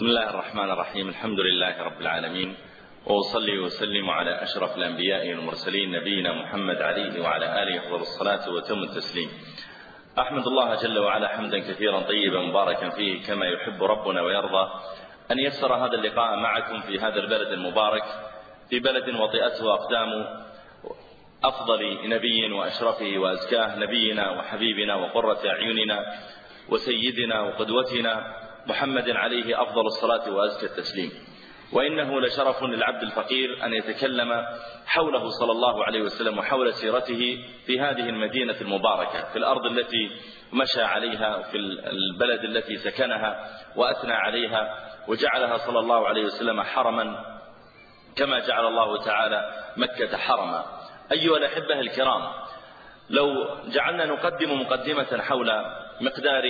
بسم الله الرحمن الرحيم. الحمد لله رب العالمين. وأصلي وسلم على أشرف الأنبياء والمرسلين نبينا محمد عليه وعلى آله أفضل الصلاة وتم التسليم. أحمد الله جل وعلا حمدا كثيرا طيبا مباركا فيه كما يحب ربنا ويرضى. أن يسر هذا اللقاء معكم في هذا البلد المبارك في بلد وطئته أقدام أفضل نبي وأشرفه وأزكاه نبينا وحبيبنا وقرة أعيننا وسيدنا وقدوتنا. محمد عليه أفضل الصلاة وأزكى التسليم. وإنه لشرف للعبد الفقير أن يتكلم حوله صلى الله عليه وسلم وحول سيرته في هذه المدينة المباركة في الأرض التي مشى عليها في البلد التي سكنها وأثنى عليها وجعلها صلى الله عليه وسلم حرما كما جعل الله تعالى مكة حرما. أيها الأحبة الكرام لو جعلنا نقدم مقدمة حول مقدار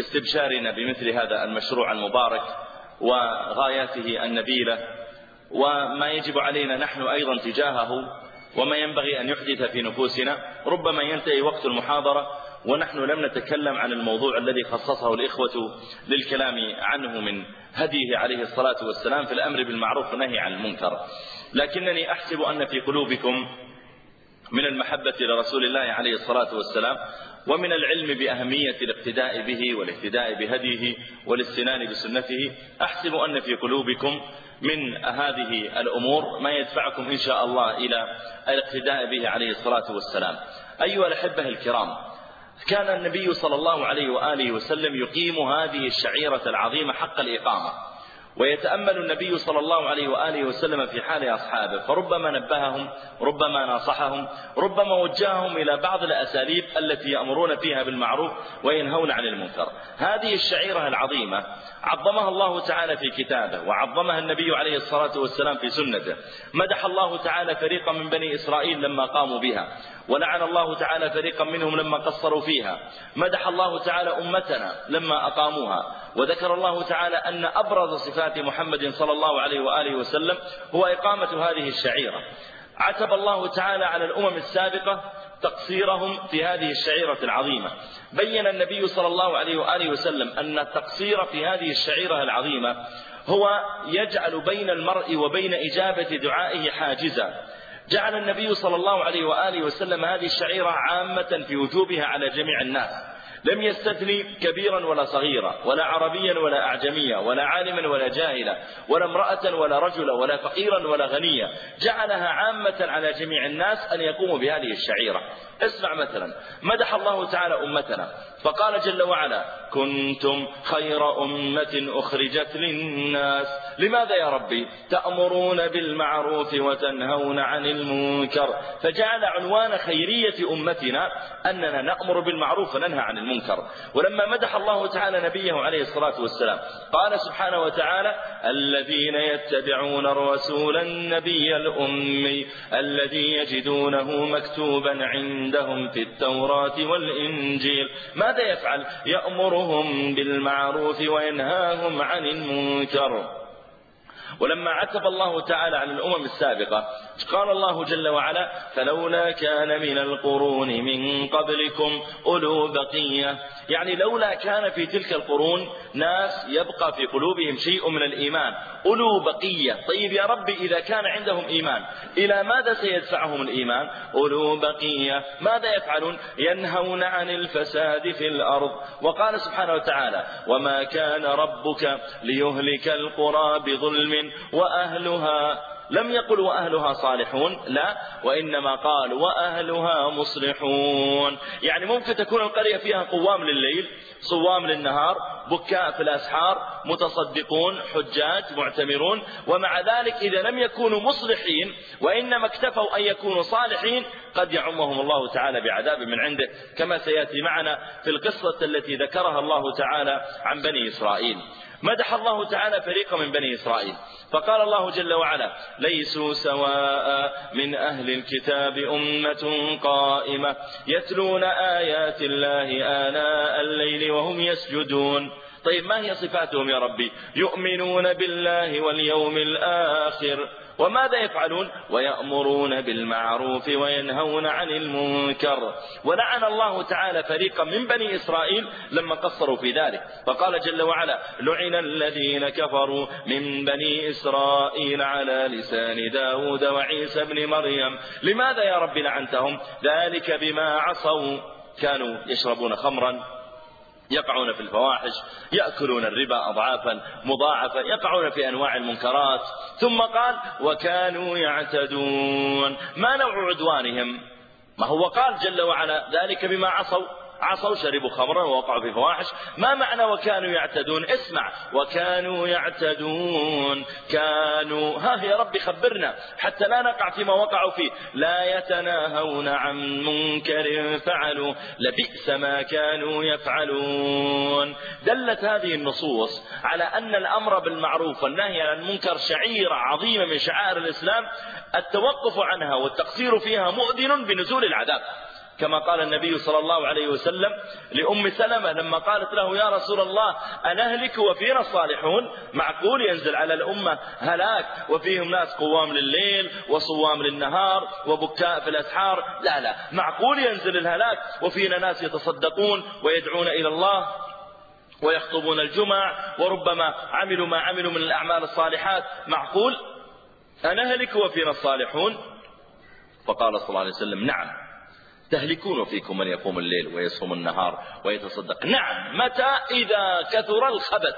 استبشارنا بمثل هذا المشروع المبارك وغاياته النبيلة وما يجب علينا نحن أيضا تجاهه وما ينبغي أن يحدث في نفوسنا ربما ينتهي وقت المحاضرة ونحن لم نتكلم عن الموضوع الذي خصصه الإخوة للكلام عنه من هديه عليه الصلاة والسلام في الأمر بالمعروف والنهي عن المنكر. لكنني أحسب أن في قلوبكم من المحبة لرسول الله عليه الصلاة والسلام ومن العلم بأهمية الاقتداء به والاهتداء بهديه والاستنان بسنته أحسب أن في قلوبكم من هذه الأمور ما يدفعكم إن شاء الله إلى الاقتداء به عليه الصلاة والسلام. أيها الأحبة الكرام كان النبي صلى الله عليه وآله وسلم يقيم هذه الشعيرة العظيمة حق الإقامة. ويتأمل النبي صلى الله عليه وآله وسلم في حال أصحابه فربما نبههم ربما ناصحهم ربما وجههم إلى بعض الأساليب التي يأمرون فيها بالمعروف وينهون عن المنكر. هذه الشعيرة العظيمة عظمها الله تعالى في كتابه وعظمها النبي عليه الصلاة والسلام في سنته. مدح الله تعالى فريقا من بني إسرائيل لما قاموا بها ولعن الله تعالى فريقا منهم لما قصروا فيها. مدح الله تعالى أمتنا لما أقاموها وذكر الله تعالى أن أبرز صفات محمد صلى الله عليه وآله وسلم هو إقامة هذه الشعيرة. عتب الله تعالى على الأمم السابقة تقصيرهم في هذه الشعيرة العظيمة. بين النبي صلى الله عليه وآله وسلم أن التقصير في هذه الشعيرة العظيمة هو يجعل بين المرء وبين إجابة دعائه حاجزا. جعل النبي صلى الله عليه وآله وسلم هذه الشعيرة عامة في وجوبها على جميع الناس. لم يستثني كبيرا ولا صغيرا ولا عربيا ولا أعجميا ولا عالما ولا جاهلا ولا امرأة ولا رجلا ولا فقيرا ولا غنيا جعلها عامة على جميع الناس أن يقوموا بهذه الشعيرة. اسمع مثلا مدح الله تعالى أمتنا فقال جل وعلا كنتم خير أمة أخرجت للناس لماذا يا ربي؟ تأمرون بالمعروف وتنهون عن المنكر. فجعل عنوان خيرية أمتنا أننا نأمر بالمعروف وننهى عن المنكر. ولما مدح الله تعالى نبيه عليه الصلاة والسلام قال سبحانه وتعالى الذين يتبعون الرسول النبي الأمي الذي يجدونه مكتوبا عندهم في التوراة والإنجيل. ماذا يفعل؟ يأمرهم بالمعروف وينهاهم عن المنكر. ولما عتب الله تعالى عن الأمم السابقة قال الله جل وعلا فلولا كان من القرون من قبلكم أولو بقية. يعني لولا كان في تلك القرون ناس يبقى في قلوبهم شيء من الإيمان. أولو بقية. طيب يا ربي إذا كان عندهم إيمان إلى ماذا سيدفعهم الإيمان؟ أولو بقية. ماذا يفعلون؟ ينهون عن الفساد في الأرض. وقال سبحانه وتعالى وما كان ربك ليهلك القرى بظلم وأهلها لم يقل وأهلها صالحون لا وإنما قال وأهلها مصلحون. يعني ممكن تكون القرية فيها قوام لليل صوام للنهار بكاء في الأسحار متصدقون حجاج معتمرون ومع ذلك إذا لم يكونوا مصلحين وإنما اكتفوا أن يكونوا صالحين قد يعمهم الله تعالى بعذاب من عنده كما سيأتي معنا في القصة التي ذكرها الله تعالى عن بني إسرائيل. مدح الله تعالى فريقا من بني إسرائيل. فقال الله جل وعلا ليسوا سواء من أهل الكتاب أمة قائمة يتلون آيات الله آناء الليل وهم يسجدون. طيب ما هي صفاتهم يا ربي؟ يؤمنون بالله واليوم الآخر. وماذا يفعلون؟ ويأمرون بالمعروف وينهون عن المنكر. ولعن الله تعالى فريقا من بني إسرائيل لما قصروا في ذلك. فقال جل وعلا لعن الذين كفروا من بني إسرائيل على لسان داود وعيسى بن مريم. لماذا يا رب لعنتهم؟ ذلك بما عصوا. كانوا يشربون خمرا. يقعون في الفواحش يأكلون الربا أضعافا مضاعفة يقعون في أنواع المنكرات. ثم قال وكانوا يعتدون. ما نوع عدوانهم؟ ما هو قال جل وعلا ذلك بما عصوا. عصوا شربوا خمرا ووقعوا في فواحش. ما معنى وكانوا يعتدون؟ اسمع. وكانوا يعتدون. كانوا. ها يا رب خبرنا. حتى لا نقع فيما وقعوا فيه. لا يتناهون عن منكر فعلوا. لبئس ما كانوا يفعلون. دلت هذه النصوص على أن الأمر بالمعروف والنهي عن المنكر شعيرة عظيمة من شعائر الإسلام. التوقف عنها والتقصير فيها مؤذن بنزول العذاب. كما قال النبي صلى الله عليه وسلم لأم سلمة لما قالت له يا رسول الله أنهلك وفينا الصالحون معقول ينزل على الأمة هلاك. وفيهم ناس قوام لليل وصوام للنهار وبكاء في الأسحار. لا لا معقول ينزل الهلاك. وفينا ناس يتصدقون ويدعون إلى الله ويخطبون الجمع. وربما عملوا ما عملوا من الأعمال الصالحات. معقول؟ أنهلك وفينا الصالحون؟ فقال صلى الله عليه وسلم نعم. تهلكون فيكم من يقوم الليل ويصوم النهار ويتصدق. نعم متى؟ إذا كثر الخبث.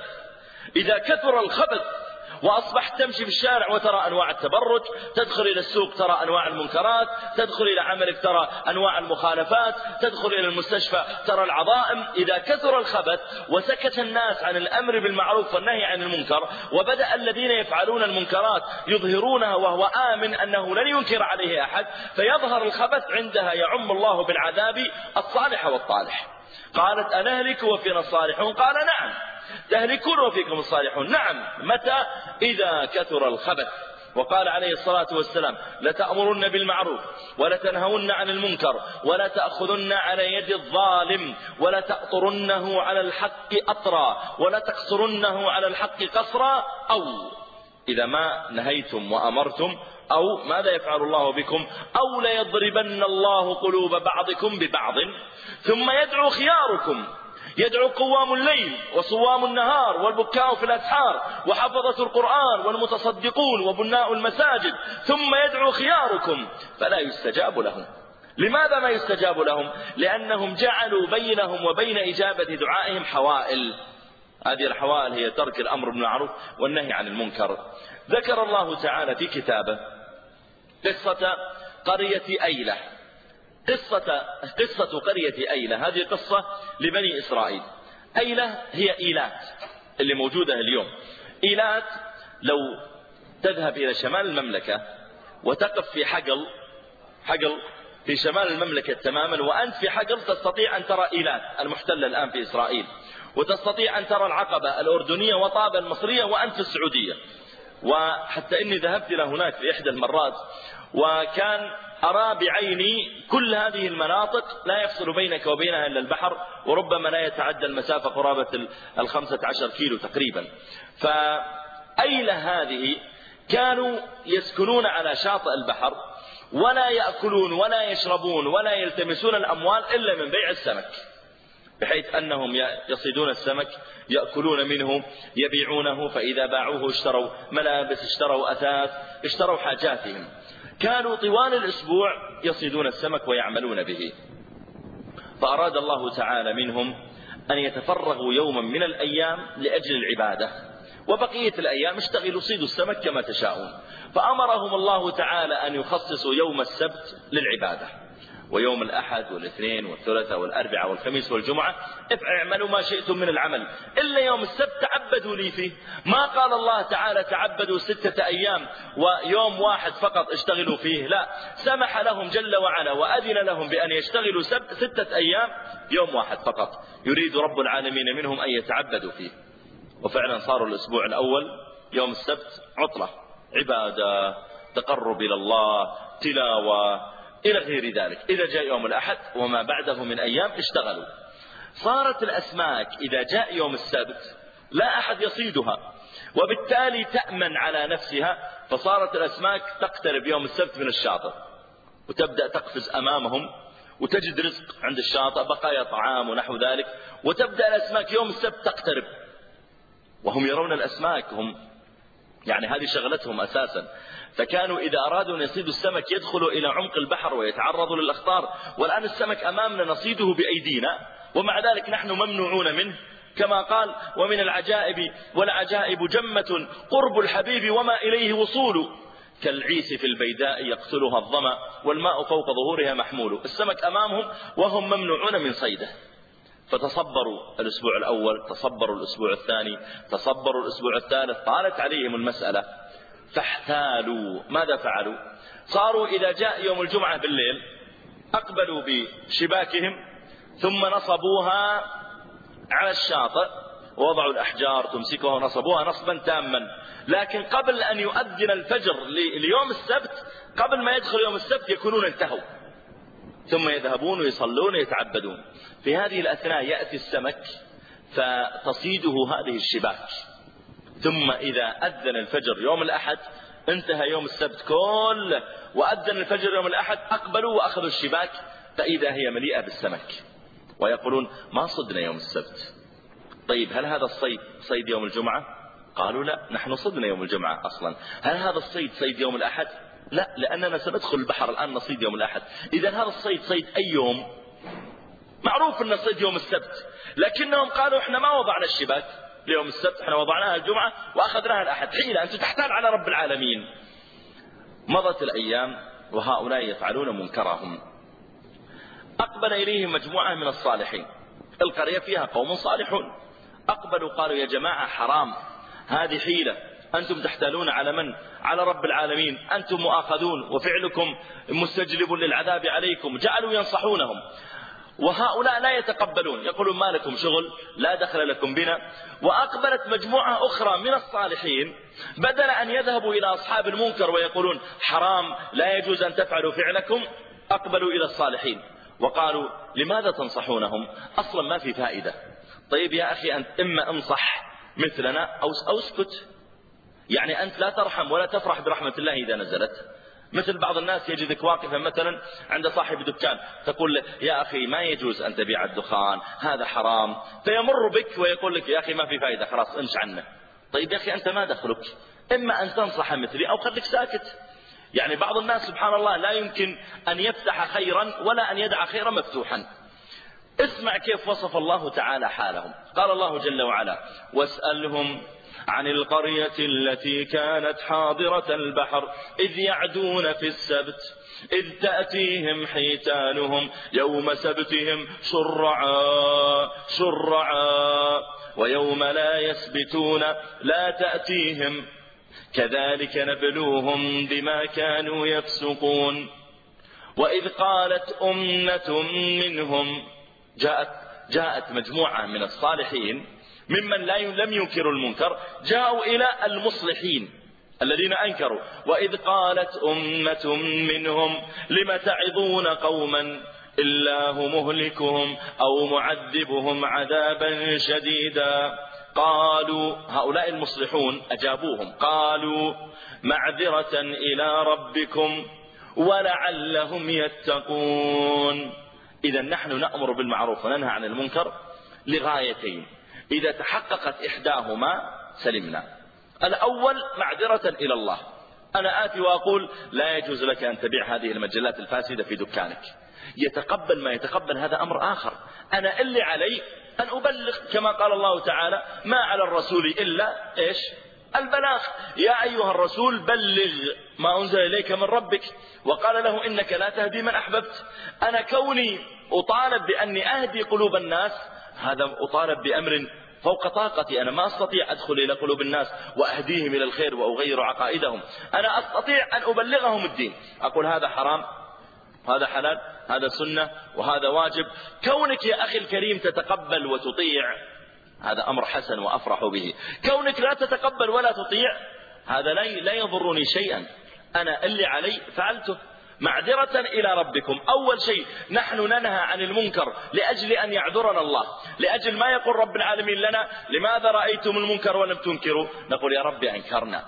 إذا كثر الخبث وأصبحت تمشي في الشارع وترى أنواع التبرج تدخل إلى السوق ترى أنواع المنكرات تدخل إلى عملك ترى أنواع المخالفات تدخل إلى المستشفى ترى العظائم. إذا كثر الخبث وسكت الناس عن الأمر بالمعروف والنهي عن المنكر وبدأ الذين يفعلون المنكرات يظهرونها وهو آمن أنه لن ينكر عليه أحد فيظهر الخبث عندها يعم الله بالعذاب الصالح والطالح. قالت أنهلك وفينا الصالحون قال نعم. تهلكون وفيكم الصالحون. نعم متى؟ إذا كثر الخبث. وقال عليه الصلاة والسلام لتأمرن بالمعروف ولتنهون عن المنكر ولا تأخذن على يد الظالم ولا تأطرنه على الحق أطرا ولا تقصرنه على الحق قصرا أو إذا ما نهيتم وأمرتم أو ماذا يفعل الله بكم أو ليضربن الله قلوب بعضكم ببعض ثم يدعو خياركم يدعو قوام الليل وصوام النهار والبكاء في الأسحار وحفظة القرآن والمتصدقون وبناء المساجد ثم يدعو خياركم فلا يستجاب لهم. لماذا ما يستجاب لهم؟ لأنهم جعلوا بينهم وبين إجابة دعائهم حوائل. هذه الحوائل هي ترك الأمر بالمعروف والنهي عن المنكر. ذكر الله تعالى في كتابه قصة قرية أيلة. قصة, قصة قرية أيلة. هذه قصة لبني إسرائيل. أيلة هي إيلات اللي موجودة اليوم. إيلات لو تذهب إلى شمال المملكة وتقف في حقل حقل في شمال المملكة تماما وأنت في حقل تستطيع أن ترى إيلات المحتلة الآن في إسرائيل. وتستطيع أن ترى العقبة الأردنية وطابة المصرية وأنت في السعودية. وحتى إني ذهبت إلى هناك في إحدى المرات وكان أرى بعيني كل هذه المناطق لا يفصل بينك وبينها إلا البحر وربما لا يتعدى المسافة قرابة الخمسة عشر كيلو تقريبا. فأيلة هذه؟ كانوا يسكنون على شاطئ البحر ولا يأكلون ولا يشربون ولا يلتمسون الأموال إلا من بيع السمك بحيث أنهم يصيدون السمك يأكلون منه يبيعونه فإذا باعوه اشتروا ملابس اشتروا أثاث اشتروا حاجاتهم. كانوا طوال الأسبوع يصيدون السمك ويعملون به. فأراد الله تعالى منهم أن يتفرغوا يوما من الأيام لأجل العبادة. وبقية الأيام اشتغلوا صيدوا السمك كما تشاءون. فأمرهم الله تعالى أن يخصصوا يوم السبت للعبادة. ويوم الأحد والاثنين والثلاثاء والأربعاء والخميس والجمعة اعملوا ما شئتم من العمل. إلا يوم السبت تعبدوا لي فيه. ما قال الله تعالى تعبدوا ستة أيام ويوم واحد فقط اشتغلوا فيه. لا. سمح لهم جل وعلا وأذن لهم بأن يشتغلوا ستة أيام يوم واحد فقط. يريد رب العالمين منهم أن يتعبدوا فيه. وفعلا صاروا الأسبوع الأول يوم السبت عطلة. عبادة تقرب إلى الله تلاوة إلى غير ذلك. إذا جاء يوم الأحد وما بعده من أيام اشتغلوا. صارت الأسماك إذا جاء يوم السبت لا أحد يصيدها وبالتالي تأمن على نفسها فصارت الأسماك تقترب يوم السبت من الشاطئ وتبدأ تقفز أمامهم وتجد رزق عند الشاطئ بقايا طعام ونحو ذلك وتبدأ الأسماك يوم السبت تقترب. وهم يرون الأسماك هم يعني هذه شغلتهم أساسا. فكانوا إذا أرادوا أن يصيدوا السمك يدخلوا إلى عمق البحر ويتعرضوا للأخطار. والآن السمك أمامنا نصيده بأيدينا ومع ذلك نحن ممنوعون منه. كما قال ومن العجائب والعجائب جمة قرب الحبيب وما إليه وصول. كالعيس في البيداء يقتلها الظمأ والماء فوق ظهورها محمول. السمك أمامهم وهم ممنوعون من صيده. فتصبروا الأسبوع الأول تصبروا الأسبوع الثاني تصبروا الأسبوع الثالث. طالت عليهم المسألة فاحتالوا ماذا فعلوا؟ صاروا إذا جاء يوم الجمعة بالليل أقبلوا بشباكهم ثم نصبوها على الشاطئ ووضعوا الأحجار تمسكها ونصبوها نصبا تاما. لكن قبل أن يؤذن الفجر ليوم السبت قبل ما يدخل يوم السبت يكونون انتهوا. ثم يذهبون ويصلون ويتعبدون. في هذه الأثناء يأتي السمك فتصيده هذه الشباك. ثم إذا أذن الفجر يوم الأحد انتهى يوم السبت كله وأذن الفجر يوم الأحد أقبلوا وأخذوا الشباك فإذا هي مليئة بالسمك. ويقولون ما صدنا يوم السبت. طيب هل هذا الصيد صيد يوم الجمعة؟ قالوا لا نحن صدنا يوم الجمعة أصلا. هل هذا الصيد صيد يوم الأحد؟ لا لأننا سندخل البحر الآن نصيد يوم الأحد. إذا هذا الصيد صيد أي يوم؟ معروف أن الصيد يوم السبت لكنهم قالوا إحنا ما وضعنا الشباك. ليوم السبت إحنا وضعناها الجمعة وأخذناها الأحد حيلة أنت تحتال على رب العالمين. مضت الأيام وهؤلاء يفعلون منكرهم. أقبل إليهم مجموعة من الصالحين. القرية فيها قوم صالحون. أقبلوا قالوا يا جماعة حرام. هذه حيلة. أنتم تحتالون على من؟ على رب العالمين. أنتم مؤاخذون وفعلكم مستجلب للعذاب عليكم. جعلوا ينصحونهم. وهؤلاء لا يتقبلون. يقولون ما لكم شغل لا دخل لكم بنا. وأقبلت مجموعة أخرى من الصالحين. بدل أن يذهبوا إلى أصحاب المنكر ويقولون حرام لا يجوز أن تفعلوا فعلكم أقبلوا إلى الصالحين. وقالوا لماذا تنصحونهم؟ أصلا ما في فائدة. طيب يا أخي أنت إما انصح مثلنا أو, اسكت. يعني أنت لا ترحم ولا تفرح برحمة الله إذا نزلت. مثل بعض الناس يجدك واقفا مثلا عند صاحب دكان تقول له يا أخي ما يجوز أن تبيع الدخان هذا حرام. فيمر بك ويقول لك يا أخي ما في فائدة خلاص امش عنه. طيب يا أخي أنت ما دخلك؟ إما أن تنصح مثلي أو خليك ساكت. يعني بعض الناس سبحان الله لا يمكن أن يفتح خيرا ولا أن يدع خيرا مفتوحا. اسمع كيف وصف الله تعالى حالهم. قال الله جل وعلا واسألهم عن القرية التي كانت حاضرة البحر إذ يعدون في السبت إذ تأتيهم حيتانهم يوم سبتهم شرعا شرعا ويوم لا يسبتون لا تأتيهم كذلك نبلوهم بما كانوا يفسقون. وإذ قالت أمة منهم جاءت, جاءت مجموعة من الصالحين ممن لا لم ينكروا المنكر جاءوا إلى المصلحين الذين أنكروا. وإذ قالت أمة منهم لم تعظون قوما الله مهلكهم أو معذبهم عذابا شديدا؟ قالوا هؤلاء المصلحون أجابوهم قالوا معذرة إلى ربكم ولعلهم يتقون. إذا نحن نأمر بالمعروف وننهى عن المنكر لغايتين. إذا تحققت إحداهما سلمنا. الأول معذرة إلى الله. أنا آتي وأقول لا يجوز لك أن تبيع هذه المجلات الفاسدة في دكانك. يتقبل ما يتقبل هذا أمر آخر. أنا اللي علي أن أبلغ كما قال الله تعالى ما على الرسول إلا إيش؟ البلاغ. يا أيها الرسول بلغ ما أنزل إليك من ربك. وقال له إنك لا تهدي من أحببت. أنا كوني أطالب بأني أهدي قلوب الناس هذا أطالب بأمر فوق طاقتي. أنا ما أستطيع أدخل إلى قلوب الناس وأهديهم إلى الخير وأغير عقائدهم. أنا أستطيع أن أبلغهم الدين. أقول هذا حرام هذا حلال هذا سنة وهذا واجب. كونك يا أخي الكريم تتقبل وتطيع هذا أمر حسن وأفرح به. كونك لا تتقبل ولا تطيع هذا لا يضرني شيئا. أنا اللي علي فعلته. معذرة إلى ربكم. أول شيء نحن ننهى عن المنكر لأجل أن يعذرنا الله. لأجل ما يقول رب العالمين لنا لماذا رأيتم المنكر ولم تنكروا؟ نقول يا رب أنكرنا.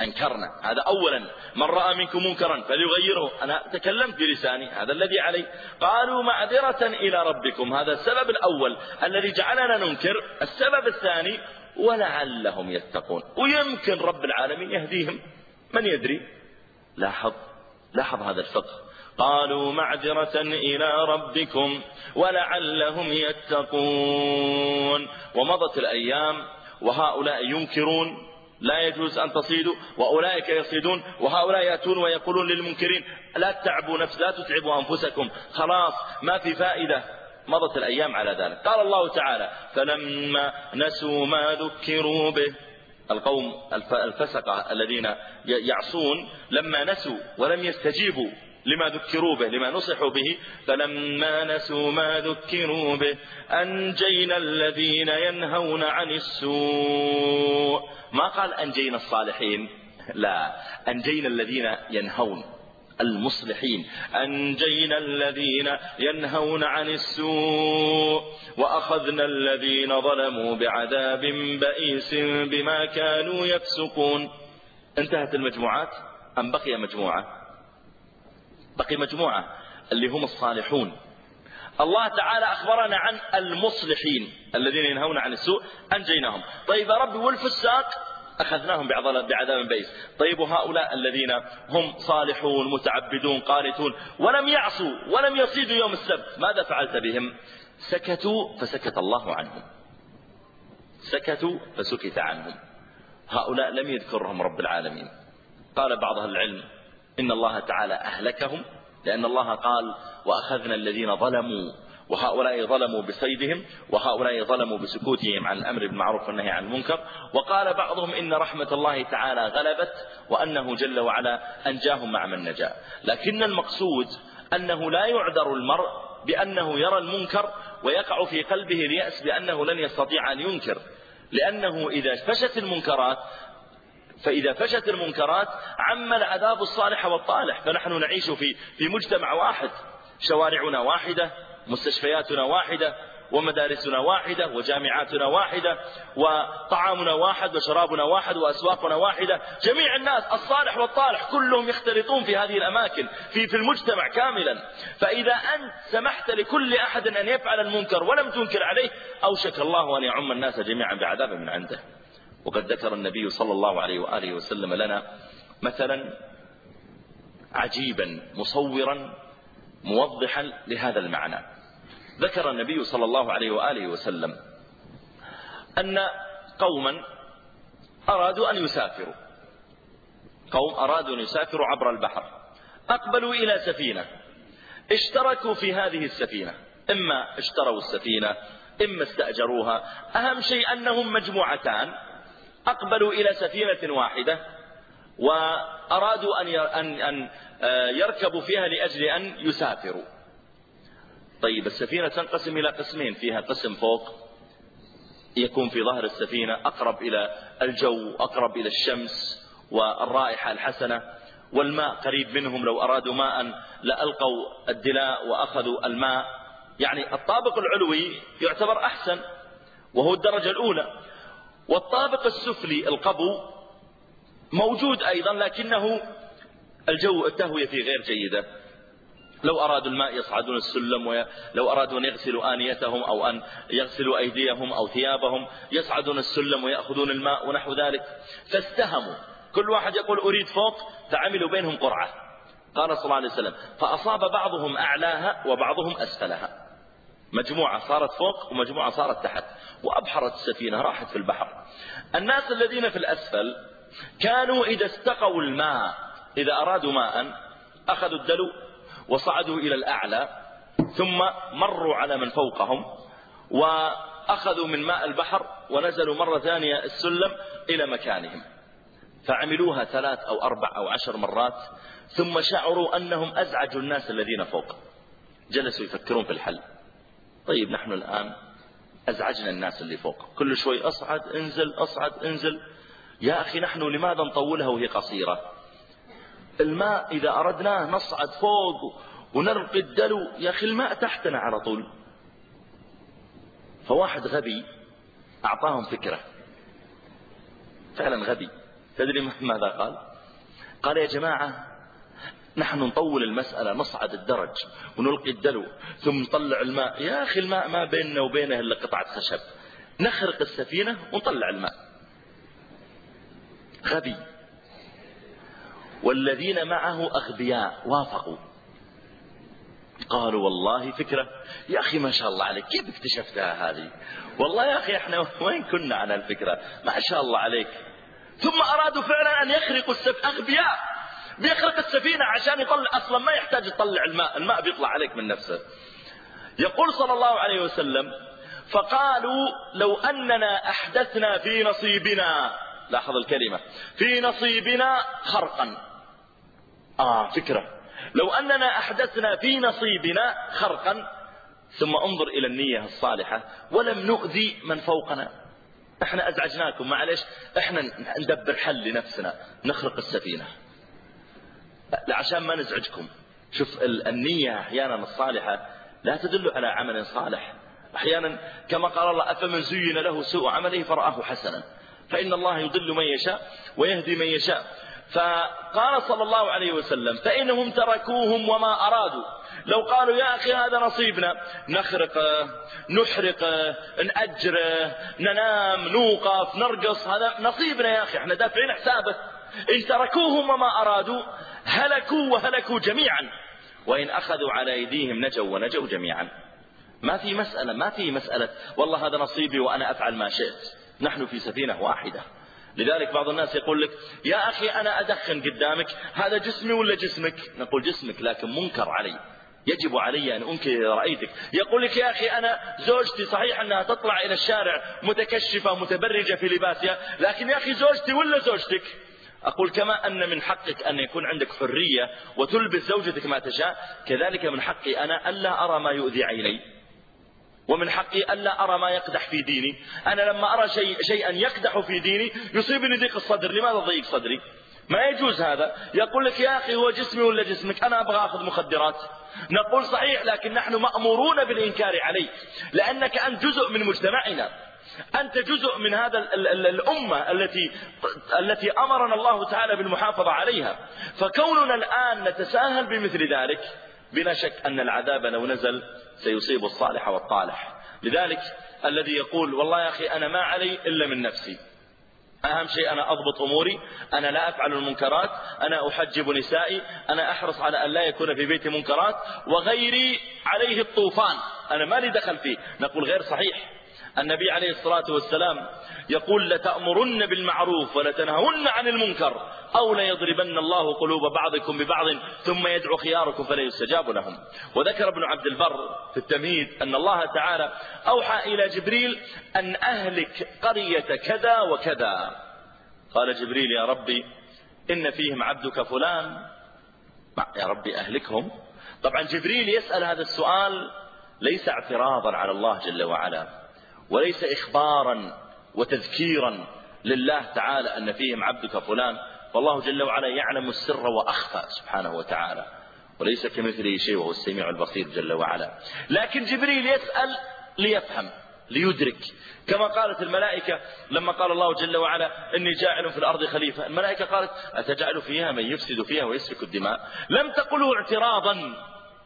أنكرنا. هذا أولا. من رأى منكم منكرا فليغيره. أنا تكلمت بلساني. هذا الذي علي. قالوا معذرة إلى ربكم. هذا السبب الأول الذي جعلنا ننكر. السبب الثاني ولعلهم يتقون. ويمكن رب العالمين يهديهم. من يدري؟ لاحظ. لاحظ هذا الفقه. قالوا معذرة إلى ربكم ولعلهم يتقون. ومضت الأيام وهؤلاء ينكرون لا يجوز أن تصيدوا وأولئك يصيدون وهؤلاء يأتون ويقولون للمنكرين لا تتعبوا نفس لا تتعبوا أنفسكم. خلاص ما في فائدة. مضت الأيام على ذلك. قال الله تعالى فلما نسوا ما ذكروا به القوم الفسقة الذين يعصون لما نسوا ولم يستجيبوا لما ذكروا به لما نصحوا به فلما نسوا ما ذكروا به أنجينا الذين ينهون عن السوء. ما قال أنجينا الصالحين؟ لا أنجينا الذين ينهون. المصلحين. أنجينا الذين ينهون عن السوء وأخذنا الذين ظلموا بعذاب بئيس بما كانوا يفسقون. انتهت المجموعات؟ أم بقي مجموعة؟ بقي مجموعة اللي هم الصالحون. الله تعالى أخبرنا عن المصلحين الذين ينهون عن السوء. أنجيناهم. طيب يا رب والفساق؟ أخذناهم بعذاب بئيس. طيب هؤلاء الذين هم صالحون متعبدون قانتون ولم يعصوا ولم يصيدوا يوم السبت ماذا فعلت بهم؟ سكتوا فسكت الله عنهم. سكتوا فسكت عنهم. هؤلاء لم يذكرهم رب العالمين. قال بعض أهل العلم إن الله تعالى أهلكهم لأن الله قال وأخذنا الذين ظلموا وهؤلاء ظلموا بصيدهم وهؤلاء ظلموا بسكوتهم عن الأمر بالمعروف والنهي عن المنكر. وقال بعضهم إن رحمة الله تعالى غلبت وأنه جل وعلا أنجاهم مع من نجا. لكن المقصود أنه لا يعذر المرء بأنه يرى المنكر ويقع في قلبه اليأس بأنه لن يستطيع أن ينكر. لأنه إذا فشت المنكرات فإذا فشت المنكرات عم العذاب الصالح والطالح. فنحن نعيش في في مجتمع واحد شوارعنا واحدة مستشفياتنا واحدة ومدارسنا واحدة وجامعاتنا واحدة وطعامنا واحد وشرابنا واحد وأسواقنا واحدة. جميع الناس الصالح والطالح كلهم يختلطون في هذه الأماكن في, في المجتمع كاملا. فإذا أنت سمحت لكل أحد أن يفعل المنكر ولم تنكر عليه أوشك الله أن يعم الناس جميعا بعذاب من عنده. وقد ذكر النبي صلى الله عليه وآله وسلم لنا مثلا عجيبا مصورا موضحا لهذا المعنى. ذكر النبي صلى الله عليه وآله وسلم أن قوما أرادوا أن يسافروا. قوم أرادوا أن يسافروا عبر البحر. أقبلوا إلى سفينة. اشتركوا في هذه السفينة. إما اشتروا السفينة إما استأجروها. أهم شيء أنهم مجموعتان. أقبلوا إلى سفينة واحدة وأرادوا أن آه، يركبوا فيها لأجل أن يسافروا. طيب السفينة تنقسم إلى قسمين فيها قسم فوق يكون في ظهر السفينة أقرب إلى الجو أقرب إلى الشمس والرائحة الحسنة والماء قريب منهم لو أرادوا ماء لألقوا الدلاء وأخذوا الماء. يعني الطابق العلوي يعتبر أحسن وهو الدرجة الأولى. والطابق السفلي القبو موجود أيضا لكنه الجو التهوية فيه غير جيدة. لو أرادوا الماء يصعدون السلم ولو أرادوا أن يغسلوا آنيتهم أو أن يغسلوا أيديهم أو ثيابهم يصعدون السلم ويأخذون الماء ونحو ذلك فاستهموا. كل واحد يقول أريد فوق فعملوا بينهم قرعة. قال صلى الله عليه وسلم فأصاب بعضهم أعلاها وبعضهم أسفلها. مجموعة صارت فوق ومجموعة صارت تحت وأبحرت السفينة راحت في البحر. الناس الذين في الأسفل كانوا إذا استقوا الماء إذا أرادوا ماء أخذوا الدلو وصعدوا إلى الأعلى ثم مروا على من فوقهم وأخذوا من ماء البحر ونزلوا مرة ثانية السلم إلى مكانهم. فعملوها ثلاث أو أربع أو عشر مرات ثم شعروا أنهم أزعجوا الناس الذين فوق. جلسوا يفكرون في الحل. طيب نحن الآن أزعجنا الناس اللي فوق. كل شوي أصعد انزل أصعد انزل. يا أخي نحن لماذا نطولها وهي قصيرة؟ الماء إذا أردناه نصعد فوق ونرقي الدلو. يا أخي الماء تحتنا على طول. فواحد غبي أعطاهم فكرة. فعلا غبي. تدري ماذا قال؟ قال يا جماعة نحن نطول المسألة نصعد الدرج ونلقي الدلو ثم نطلع الماء. يا أخي الماء ما بيننا وبينه إلا قطعة خشب. نخرق السفينة ونطلع الماء. غبي. والذين معه أغبياء وافقوا. قالوا والله فكرة يا أخي ما شاء الله عليك كيف اكتشفتها هذه؟ والله يا أخي إحنا وين كنا على الفكرة؟ ما شاء الله عليك. ثم أرادوا فعلا أن يخرقوا السفينة أغبياء. بيخرق السفينة عشان يطلع أصلا ما يحتاج يطلع الماء الماء بيطلع عليك من نفسه. يقول صلى الله عليه وسلم فقالوا لو أننا أحدثنا في نصيبنا لاحظ الكلمة في نصيبنا خرقا. آه فكرة. لو أننا أحدثنا في نصيبنا خرقا ثم انظر إلى النية الصالحة ولم نؤذي من فوقنا. إحنا أزعجناكم معلش. إحنا ندبر حل لنفسنا نخرق السفينة. عشان ما نزعجكم. شوف النية أحيانا الصالحة لا تدل على عمل صالح. أحيانا كما قال الله أفمن زين له سوء عمله فرآه حسنا. فإن الله يضل من يشاء ويهدي من يشاء. فقال صلى الله عليه وسلم فإنهم تركوهم وما أرادوا. لو قالوا يا أخي هذا نصيبنا. نخرقه نحرقه نأجره ننام نوقف نرقص هذا نصيبنا يا أخي. إحنا دافعين حسابه. إن تركوهم وما أرادوا هلكوا وهلكوا جميعا. وإن أخذوا على أيديهم نجوا ونجوا جميعا. ما في مسألة ما في مسألة. والله هذا نصيبي وأنا أفعل ما شئت. نحن في سفينة واحدة. لذلك بعض الناس يقول لك يا أخي أنا أدخن قدامك هذا جسمي ولا جسمك؟ نقول جسمك لكن منكر علي. يجب علي أن أنكر رأيتك. يقول لك يا أخي أنا زوجتي صحيح أنها تطلع إلى الشارع متكشفة متبرجة في لباسها لكن يا أخي زوجتي ولا زوجتك؟ أقول كما أن من حقك أن يكون عندك حرية وتلبس زوجتك ما تشاء كذلك من حقي أنا ألا أرى ما يؤذي عيني. ومن حقي ألا أرى ما يقدح في ديني. أنا لما أرى شيء شيئا يقدح في ديني يصيبني ضيق الصدر. لماذا ضيق صدري؟ ما يجوز هذا. يقول لك يا أخي هو جسمي ولا جسمك؟ أنا أبغى أخذ مخدرات. نقول صحيح لكن نحن مأمورون بالإنكار عليك. لأنك أنت جزء من مجتمعنا. أنت جزء من هذا الأمة التي التي أمرنا الله تعالى بالمحافظة عليها. فكوننا الآن نتساهل بمثل ذلك بلا شك أن العذاب لو نزل سيصيب الصالح والطالح. لذلك الذي يقول والله يا أخي أنا ما علي إلا من نفسي. أهم شيء أنا أضبط أموري أنا لا أفعل المنكرات أنا أحجب نسائي أنا أحرص على أن لا يكون في بيتي منكرات وغيري عليه الطوفان. أنا ما لي دخل فيه. نقول غير صحيح. النبي عليه الصلاة والسلام يقول لتأمرن بالمعروف ولتنهون عن المنكر أو ليضربن الله قلوب بعضكم ببعض ثم يدعو خياركم فلا يستجاب لهم. وذكر ابن عبد البر في التمهيد أن الله تعالى أوحى إلى جبريل أن أهلك قرية كذا وكذا. قال جبريل يا ربي إن فيهم عبدك فلان. يا ربي أهلكهم. طبعا جبريل يسأل هذا السؤال ليس اعتراضا على الله جل وعلا. وليس إخبارا وتذكيرا لله تعالى أن فيهم عبدك فلان فالله جل وعلا يعلم السر وأخفى سبحانه وتعالى. وليس كمثله شيء وهو السميع البصير جل وعلا. لكن جبريل يسأل ليفهم ليدرك. كما قالت الملائكة لما قال الله جل وعلا إني جاعل في الأرض خليفة الملائكة قالت أتجعل فيها من يفسد فيها ويسفك الدماء؟ لم تقلوا اعتراضا.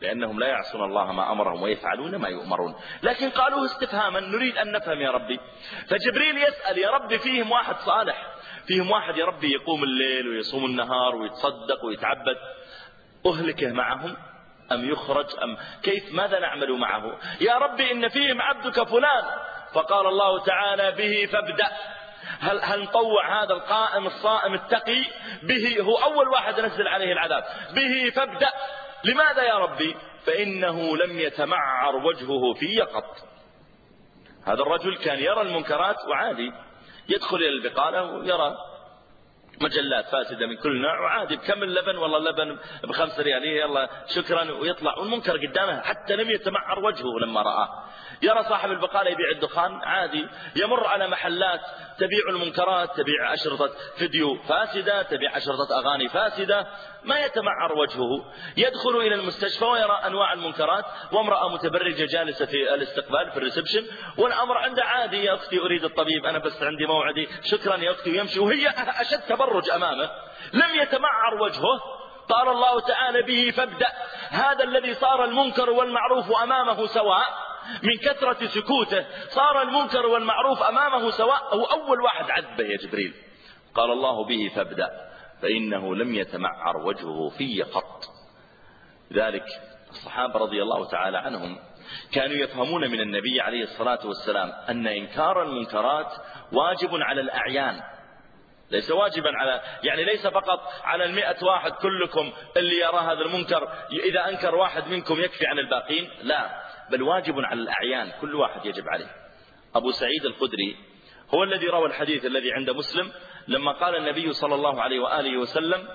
لأنهم لا يعصون الله ما أمرهم ويفعلون ما يؤمرون. لكن قالوه استفهاما نريد أن نفهم يا ربي. فجبريل يسأل يا ربي فيهم واحد صالح. فيهم واحد يا ربي يقوم الليل ويصوم النهار ويتصدق ويتعبد. أهلكه معهم أم يخرج أم كيف؟ ماذا نعمل معه؟ يا ربي إن فيهم عبدك فلان. فقال الله تعالى به فابدأ. هل, هل نطوع هذا القائم الصائم التقي؟ به هو أول واحد نزل عليه العذاب. به فابدأ. لماذا يا ربي؟ فإنه لم يتمعر وجهه في قط. هذا الرجل كان يرى المنكرات وعادي. يدخل إلى البقالة ويرى مجلات فاسدة من كل نوع وعادي. بكم اللبن؟ والله اللبن بخمسة ريالية يلا شكرا ويطلع. والمنكر قدامه حتى لم يتمعر وجهه لما رآه. يرى صاحب البقالة يبيع الدخان عادي. يمر على محلات تبيع المنكرات تبيع أشرطة فيديو فاسدة تبيع أشرطة أغاني فاسدة ما يتمعر وجهه. يدخل إلى المستشفى ويرى أنواع المنكرات وامرأة متبرجة جالسة في الاستقبال في الريسبشن والأمر عنده عادي. يا أختي أريد الطبيب أنا بس عندي موعدي. شكرا يا أختي ويمشي. وهي أشد تبرج أمامه. لم يتمعر وجهه. قال الله تعالى به فابدأ. هذا الذي صار المنكر والمعروف أمامه سواء. من كثرة سكوته صار المنكر والمعروف أمامه سواء هو أول واحد عذبه يا جبريل. قال الله به فابدأ فإنه لم يتمعر وجهه في قط. ذلك الصحابة رضي الله تعالى عنهم كانوا يفهمون من النبي عليه الصلاة والسلام أن إنكار المنكرات واجب على الأعيان. ليس واجبا على يعني ليس فقط على المئة واحد كلكم اللي يرى هذا المنكر إذا أنكر واحد منكم يكفي عن الباقين لا. بل واجب على الأعيان كل واحد يجب عليه. أبو سعيد الخدري هو الذي روى الحديث الذي عند مسلم لما قال النبي صلى الله عليه وآله وسلم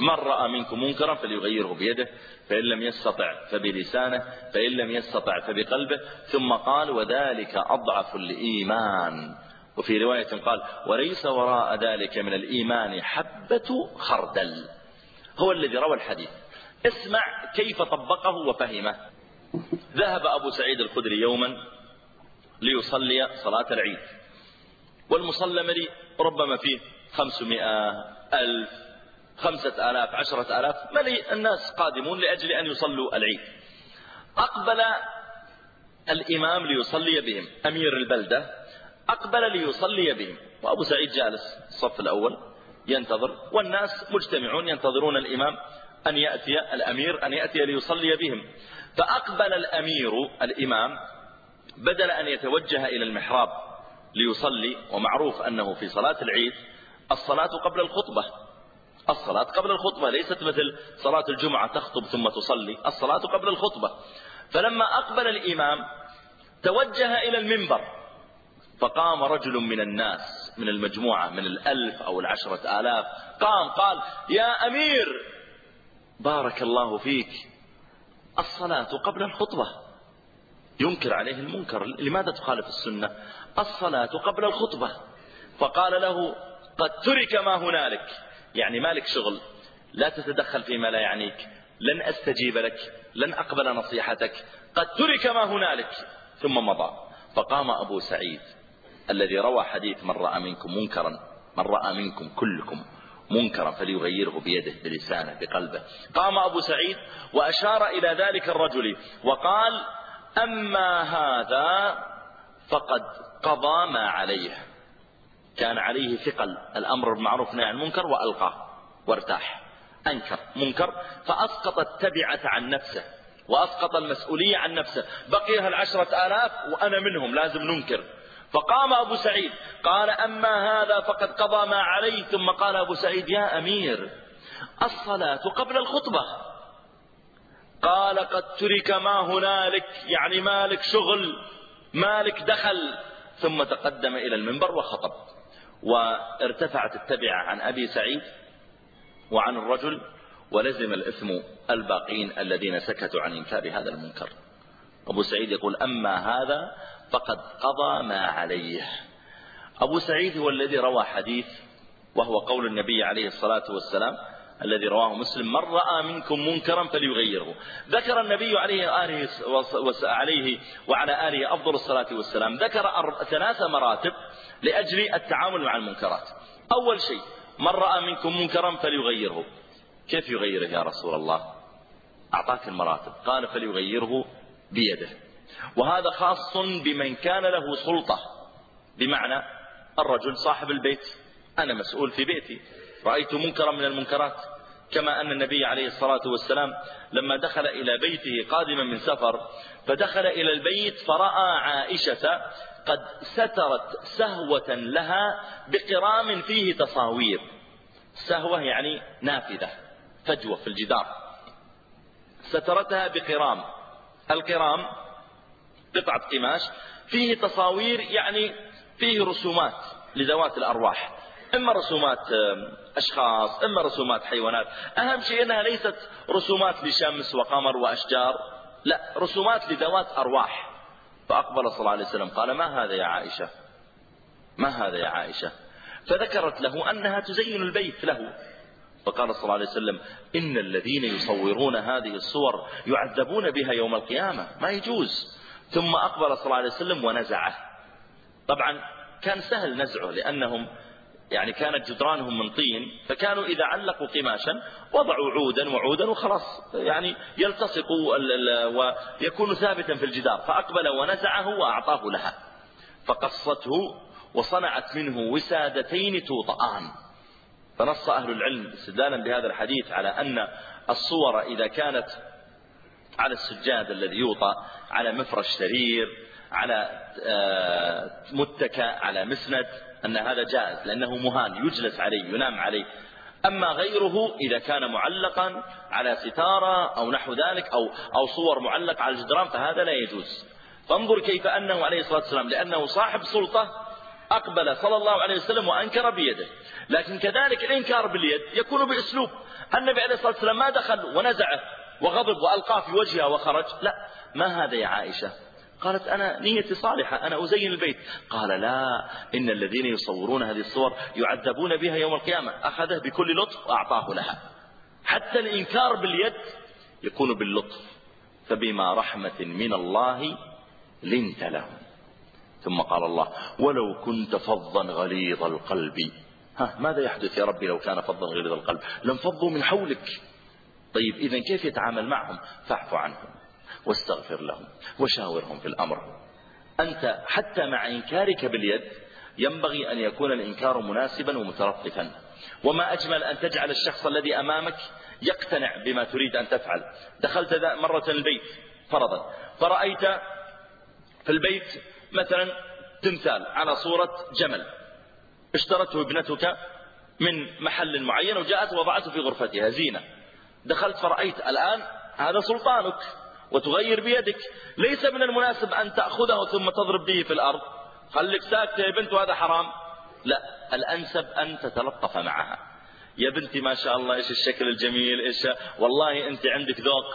من رأى منكم منكرا فليغيره بيده فإن لم يستطع فبلسانه فإن لم يستطع فبقلبه. ثم قال وذلك أضعف الإيمان. وفي رواية قال وليس وراء ذلك من الإيمان حبة خردل. هو الذي روى الحديث. اسمع كيف طبقه وفهمه. ذهب أبو سعيد الخدري يوما ليصلي صلاة العيد. والمصلى مليء ربما فيه خمسمائة ألف خمسة آلاف عشرة آلاف مليء الناس قادمون لأجل أن يصلوا العيد. أقبل الإمام ليصلي بهم أمير البلدة أقبل ليصلي بهم. وأبو سعيد جالس الصف الأول ينتظر والناس مجتمعون ينتظرون الإمام. أن يأتي الأمير أن يأتي ليصلي بهم. فأقبل الأمير الإمام بدل أن يتوجه إلى المحراب ليصلي ومعروف أنه في صلاة العيد الصلاة قبل الخطبة. الصلاة قبل الخطبة ليست مثل صلاة الجمعة تخطب ثم تصلي الصلاة قبل الخطبة. فلما أقبل الإمام توجه إلى المنبر. فقام رجل من الناس من المجموعة من الألف أو العشرة آلاف. قام قال يا أمير بارك الله فيك. الصلاة قبل الخطبة. ينكر عليه المنكر. لماذا تخالف السنة؟ الصلاة قبل الخطبة. فقال له قد ترك ما هنالك. يعني مالك شغل. لا تتدخل فيما لا يعنيك. لن أستجيب لك. لن أقبل نصيحتك. قد ترك ما هنالك. ثم مضى. فقام أبو سعيد الذي روى حديث من رأى منكم منكرا من رأى منكم كلكم. منكرا فليغيره بيده بلسانه بقلبه. قام أبو سعيد وأشار إلى ذلك الرجل وقال أما هذا فقد قضى ما عليه. كان عليه ثقل الأمر المعروف نهي عن المنكر وألقاه وارتاح. أنكر منكر فأسقط التبعة عن نفسه وأسقط المسؤولية عن نفسه. بقيها العشرة آلاف وأنا منهم لازم ننكر. فقام أبو سعيد. قال أما هذا فقد قضى ما عليه ثم قال أبو سعيد يا أمير الصلاة قبل الخطبة. قال قد ترك ما هنالك يعني مالك شغل مالك دخل. ثم تقدم إلى المنبر وخطب. وارتفعت التبعة عن أبي سعيد وعن الرجل ولزم الإثم الباقين الذين سكتوا عن إنكار هذا المنكر. أبو سعيد يقول أما هذا فقد قضى ما عليه. أبو سعيد هو الذي روى حديث وهو قول النبي عليه الصلاة والسلام الذي رواه مسلم من رأى منكم منكرا فليغيره. ذكر النبي عليه آله عليه وعلى آله أفضل الصلاة والسلام. ذكر ثلاث مراتب لأجل التعامل مع المنكرات. أول شيء من رأى منكم منكرا فليغيره. كيف يغيره يا رسول الله؟ أعطاك المراتب. قال فليغيره بيده. وهذا خاص بمن كان له سلطة. بمعنى الرجل صاحب البيت أنا مسؤول في بيتي. رأيت منكرا من المنكرات كما أن النبي عليه الصلاة والسلام لما دخل إلى بيته قادما من سفر فدخل إلى البيت فرأى عائشة قد سترت سهوة لها بقرام فيه تصاوير. سهوة يعني نافذة فجوة في الجدار. سترتها بقرام. القرام قطعة قماش فيه تصاوير يعني فيه رسومات لذوات الأرواح. إما رسومات أشخاص إما رسومات حيوانات. أهم شيء أنها ليست رسومات لشمس وقمر وأشجار لا رسومات لذوات أرواح. فأقبل صلى الله عليه وسلم قال ما هذا يا عائشة؟ ما هذا يا عائشة؟ فذكرت له أنها تزين البيت له. فقال صلى الله عليه وسلم إن الذين يصورون هذه الصور يعذبون بها يوم القيامة. ما يجوز. ثم أقبل صلى الله عليه وسلم ونزعه. طبعا كان سهل نزعه لأنهم يعني كانت جدرانهم من طين فكانوا إذا علقوا قماشا وضعوا عودا وعودا وخلاص يعني يلتصق ويكون ثابتا في الجدار فأقبل ونزعه وأعطاه لها. فقصته وصنعت منه وسادتين توطآن. فنص أهل العلم استدلالا بهذا الحديث على أن الصور إذا كانت على السجاد الذي يوطى على مفرش سرير على آه، متكى على مسند أن هذا جائز لأنه مهان يجلس عليه ينام عليه. أما غيره إذا كان معلقا على ستارة أو نحو ذلك أو, أو صور معلقة على الجدران فهذا لا يجوز. فانظر كيف أنه عليه الصلاة والسلام لأنه صاحب سلطة أقبل صلى الله عليه وسلم وأنكر بيده. لكن كذلك الإنكار باليد يكون بأسلوب. النبي عليه الصلاة والسلام ما دخل ونزعه. وغضب وألقاه في وجهها وخرج. لا ما هذا يا عائشة؟ قالت أنا نيتي صالحة أنا أزين البيت. قال لا إن الذين يصورون هذه الصور يعذبون بها يوم القيامة. أخذه بكل لطف وأعطاه لها. حتى الإنكار باليد يكون باللطف. فبما رحمة من الله لنت لهم. ثم قال الله ولو كنت فظا غليظ القلب. ها ماذا يحدث يا ربي لو كان فظا غليظ القلب؟ لانفضوا من حولك. طيب إذا كيف يتعامل معهم؟ فاعف عنهم واستغفر لهم وشاورهم في الأمر. أنت حتى مع إنكارك باليد ينبغي أن يكون الإنكار مناسبا ومترفقا وما أجمل أن تجعل الشخص الذي أمامك يقتنع بما تريد أن تفعل. دخلت مرة البيت فرضا. فرأيت في البيت مثلا تمثال على صورة جمل. اشترته ابنتك من محل معين وجاءت وضعته في غرفتها. زينة. دخلت فرأيت الآن هذا سلطانك وتغير بيدك. ليس من المناسب أن تأخذه ثم تضرب به في الأرض. خليك ساكتة يا بنت وهذا حرام. لا الأنسب أن تتلطف معها. يا بنتي ما شاء الله إيش الشكل الجميل إيش والله أنت عندك ذوق.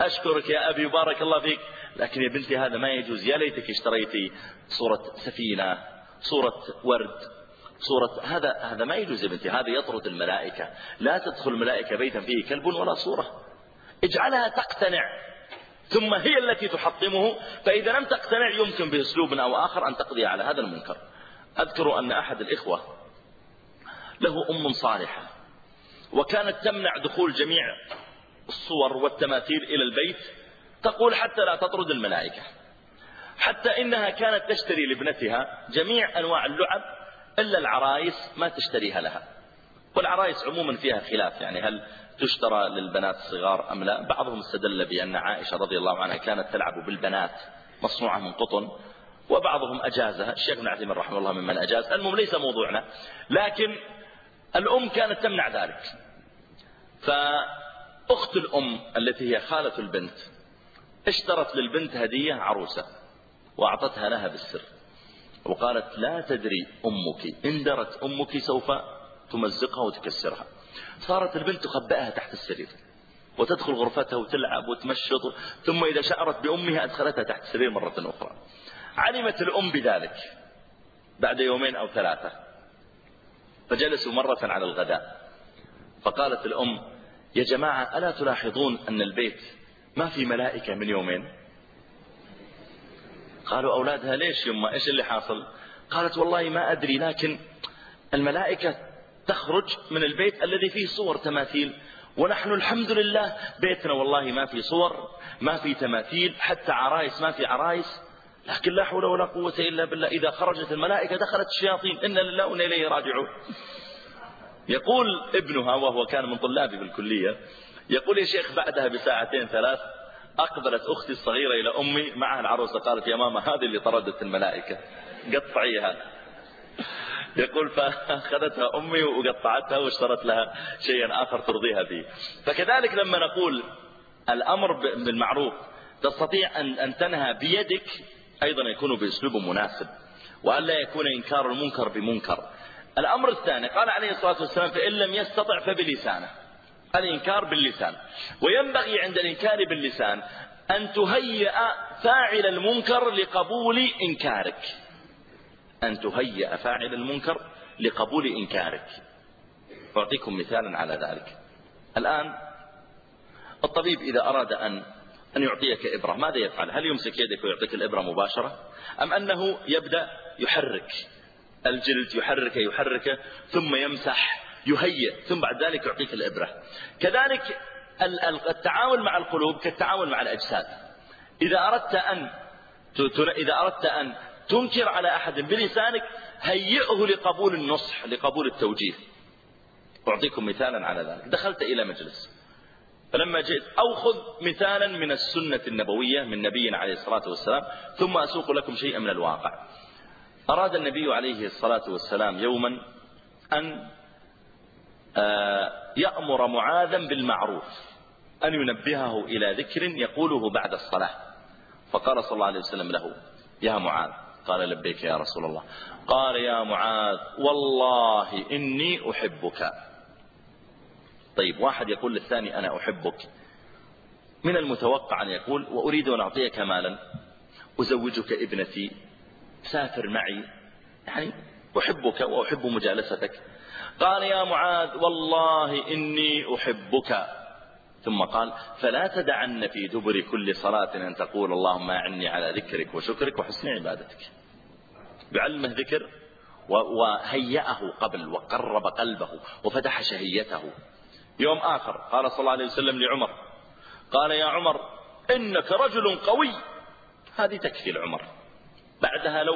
أشكرك يا أبي بارك الله فيك. لكن يا بنتي هذا ما يجوز. يا ليتك اشتريتي صورة سفينة صورة ورد. صورة هذا هذا ما يجوز يا بنتي هذا يطرد الملائكة. لا تدخل الملائكة بيتا فيه كلب ولا صورة. اجعلها تقتنع. ثم هي التي تحطمه فإذا لم تقتنع يمكن بأسلوب أو آخر أن تقضي على هذا المنكر. أذكر أن أحد الإخوة له أم صالحة وكانت تمنع دخول جميع الصور والتماثيل إلى البيت تقول حتى لا تطرد الملائكة. حتى إنها كانت تشتري لابنتها جميع أنواع اللعب إلا العرايس ما تشتريها لها. والعرايس عموما فيها خلاف يعني هل تشترى للبنات الصغار أم لا؟ بعضهم استدل بأن عائشة رضي الله عنها كانت تلعب بالبنات مصنوعة من قطن وبعضهم أجازها. الشيخ ابن عثيمين رحمه الله ممن أجاز. المهم ليس موضوعنا لكن الأم كانت تمنع ذلك. فأخت الأم التي هي خالة البنت اشترت للبنت هدية عروسة وأعطتها لها بالسر. وقالت لا تدري أمك. إن درت أمك سوف تمزقها وتكسرها. صارت البنت تخبئها تحت السرير وتدخل غرفتها وتلعب وتمشط ثم إذا شعرت بأمها أدخلتها تحت السرير مرة أخرى. علمت الأم بذلك بعد يومين أو ثلاثة. فجلسوا مرة على الغداء. فقالت الأم يا جماعة ألا تلاحظون أن البيت ما في ملائكة من يومين؟ قالوا أولادها ليش يما؟ إيش اللي حاصل؟ قالت والله ما أدري لكن الملائكة تخرج من البيت الذي فيه صور تماثيل. ونحن الحمد لله بيتنا والله ما في صور ما في تماثيل حتى عرايس ما في عرايس. لكن لا حول ولا قوة إلا بالله. إذا خرجت الملائكة دخلت الشياطين. إن لله وإنا إليه راجعون. يقول ابنها وهو كان من طلابي بالكلية يقول يا شيخ بعدها بساعتين ثلاث أقبلت أختي الصغيرة إلى أمي معها العروسة قالت يا ماما هذه اللي طردت الملائكة. قطعيها. يقول فأخذتها أمي وقطعتها واشترت لها شيئا آخر ترضيها به. فكذلك لما نقول الأمر بالمعروف تستطيع أن, أن تنهى بيدك أيضا يكون بأسلوب مناسب وأن لا يكون إنكار المنكر بمنكر. الأمر الثاني قال عليه الصلاة والسلام فإن لم يستطع فبلسانه. الإنكار باللسان. وينبغي عند الإنكار باللسان أن تهيئ فاعل المنكر لقبول إنكارك. أن تهيئ فاعل المنكر لقبول إنكارك. أعطيكم مثالا على ذلك. الآن الطبيب إذا أراد أن أن يعطيك إبرة ماذا يفعل؟ هل يمسك يدك ويعطيك الإبرة مباشرة؟ أم أنه يبدأ يحرك؟ الجلد يحرك يحرك ثم يمسح يهيئ ثم بعد ذلك يعطيك الإبرة. كذلك التعامل مع القلوب كالتعامل مع الأجساد. إذا أردت أن إذا أردت أن تنكر على أحد بلسانك هيئه لقبول النصح لقبول التوجيه. أعطيكم مثالا على ذلك. دخلت إلى مجلس. فلما جئت أو خذ مثالا من السنة النبوية من نبينا عليه الصلاة والسلام ثم أسوق لكم شيئا من الواقع. أراد النبي عليه الصلاة والسلام يوما أن يأمر معاذا بالمعروف أن ينبهه إلى ذكر يقوله بعد الصلاة. فقال صلى الله عليه وسلم له يا معاذ. قال لبيك يا رسول الله. قال يا معاذ والله إني أحبك. طيب واحد يقول للثاني أنا أحبك. من المتوقع أن يقول وأريد أن أعطيك مالا أزوجك ابنتي سافر معي. يعني أحبك وأحب مجالستك. قال يا معاذ والله إني أحبك. ثم قال فلا تدعن في دبر كل صلاة أن تقول اللهم أعني على ذكرك وشكرك وحسن عبادتك. بعلمه ذكر وهيأه قبل وقرب قلبه وفتح شهيته. يوم آخر قال صلى الله عليه وسلم لعمر قال يا عمر إنك رجل قوي. هذه تكفي لعمر. بعدها لو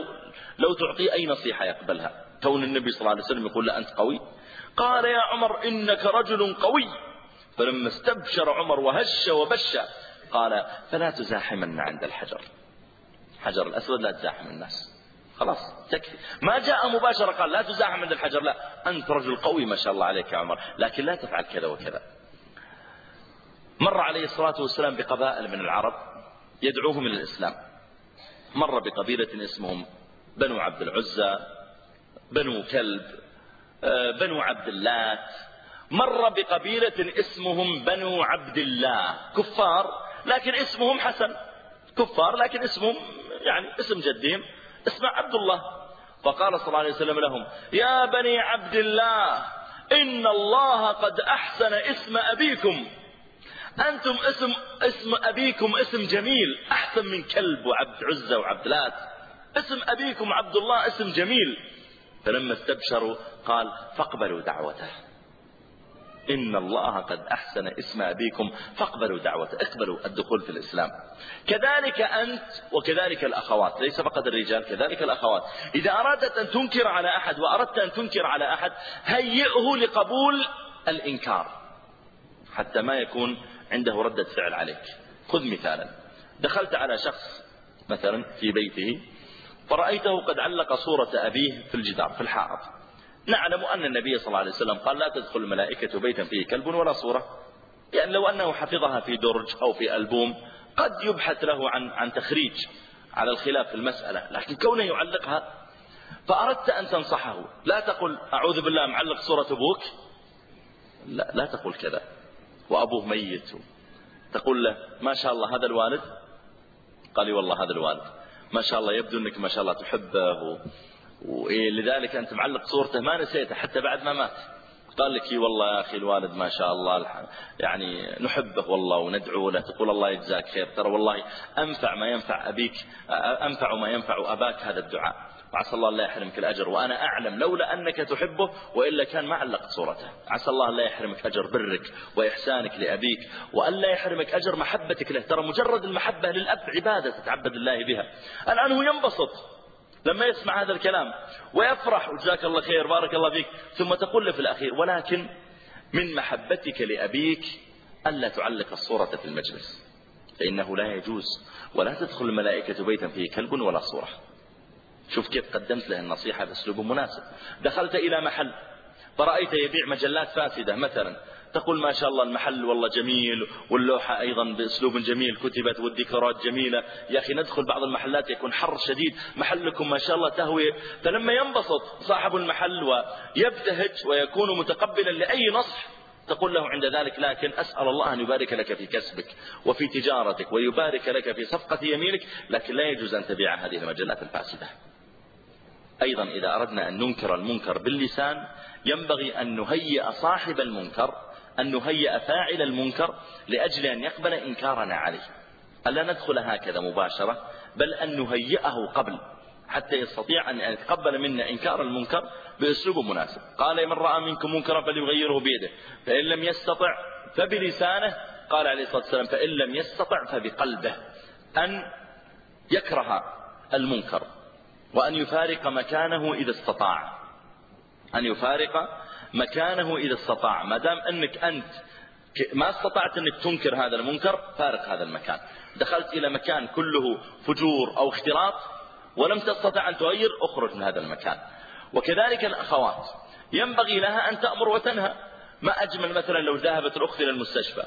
لو تعطي أي نصيحة يقبلها. كون النبي صلى الله عليه وسلم يقول له أنت قوي؟ قال يا عمر إنك رجل قوي. فلما استبشر عمر وهش وبش قال فلا تزاحمن عند الحجر. حجر الأسود لا تزاحم الناس. خلاص تكفي. ما جاء مباشرة قال لا تزاحم عند الحجر. لا أنت رجل قوي ما شاء الله عليك يا عمر لكن لا تفعل كذا وكذا. مر عليه الصلاة والسلام بقبائل من العرب يدعوهم إلى الإسلام. مر بقبيلة اسمهم بنو عبد العزى بنو كلب آه، بنو عبد اللات. مر بقبيلة اسمهم بنو عبد الله. كفار لكن اسمهم حسن. كفار لكن اسمهم يعني اسم جدهم اسمه عبد الله. فقال صلى الله عليه وسلم لهم يا بني عبد الله إن الله قد أحسن اسم أبيكم. أنتم اسم, اسم أبيكم اسم جميل أحسن من كلب وعبد عزة وعبد لات. اسم أبيكم عبد الله اسم جميل. فلما استبشروا قال فاقبلوا دعوته. إن الله قد أحسن اسم أبيكم فاقبلوا دعوته اقبلوا الدخول في الإسلام. كذلك أنت وكذلك الأخوات ليس فقط الرجال كذلك الأخوات. إذا أرادت أن تنكر على أحد وأردت أن تنكر على أحد هيئه لقبول الإنكار. حتى ما يكون عنده ردة فعل عليك. خذ مثالا. دخلت على شخص مثلا في بيته فرأيته قد علق صورة أبيه في الجدار في الحائط. نعلم أن النبي صلى الله عليه وسلم قال لا تدخل الملائكة بيتا فيه كلب ولا صورة يعني لو أنه حفظها في درج أو في ألبوم قد يبحث له عن عن تخريج على الخلاف في المسألة لكن كونه يعلقها فأردت أن تنصحه. لا تقل أعوذ بالله معلق صورة أبوك. لا, لا تقول كذا. وأبوه ميت. تقول له ما شاء الله هذا الوالد؟ قال لي والله هذا الوالد. ما شاء الله يبدو أنك ما شاء الله تحبه. ولذلك أنت معلق صورته. ما نسيته حتى بعد ما مات. قال لك والله يا أخي الوالد ما شاء الله يعني نحبه والله وندعو له. تقول الله يجزاك خير. ترى والله أنفع ما ينفع أبيك أنفع ما ينفع أباك هذا الدعاء. وعسى الله لا يحرمك الأجر. وأنا أعلم لولا أنك تحبه وإلا كان ما علقت صورته. عسى الله لا يحرمك أجر برك وإحسانك لأبيك وأن لا يحرمك أجر محبتك له. ترى مجرد المحبة للأب عبادة تتعبد الله بها. الآن هو ينبسط لما يسمع هذا الكلام ويفرح وجزاك الله خير بارك الله فيك ثم تقول له في الأخير ولكن من محبتك لأبيك ألا تعلق الصورة في المجلس فإنه لا يجوز ولا تدخل الملائكة بيتا فيه كلب ولا صورة. شوف كيف قدمت له النصيحة بأسلوب مناسب دخلت إلى محل فرأيت يبيع مجلات فاسدة مثلا. تقول ما شاء الله المحل والله جميل واللوحة أيضا بأسلوب جميل كتبت والديكورات جميلة. يا أخي ندخل بعض المحلات يكون حر شديد. محلكم ما شاء الله تهوية. فلما ينبسط صاحب المحل ويبتهج ويكون متقبلا لأي نصح تقول له عند ذلك لكن أسأل الله أن يبارك لك في كسبك وفي تجارتك ويبارك لك في صفقة يمينك لكن لا يجوز أن تبيع هذه المجلات الفاسدة. أيضا إذا أردنا أن ننكر المنكر باللسان ينبغي أن نهيئ صاحب المنكر أن نهيئ فاعل المنكر لأجل أن يقبل إنكارنا عليه. ألا ندخل هكذا مباشرة بل أن نهيئه قبل حتى يستطيع أن يتقبل منا إنكار المنكر بأسلوب مناسب. قال من رأى منكم منكرا فليغيره بيده فإن لم يستطع فبلسانه. قال عليه الصلاة والسلام فإن لم يستطع فبقلبه. أن يكره المنكر. وأن يفارق مكانه إذا استطاع. أن يفارق مكانه إذا استطاع. ما دام أنك أنت ما استطعت أنك تنكر هذا المنكر فارق هذا المكان. دخلت إلى مكان كله فجور أو اختلاط ولم تستطع أن تغير أخرج من هذا المكان. وكذلك الأخوات. ينبغي لها أن تأمر وتنهى. ما أجمل مثلا لو ذهبت الأخت إلى المستشفى.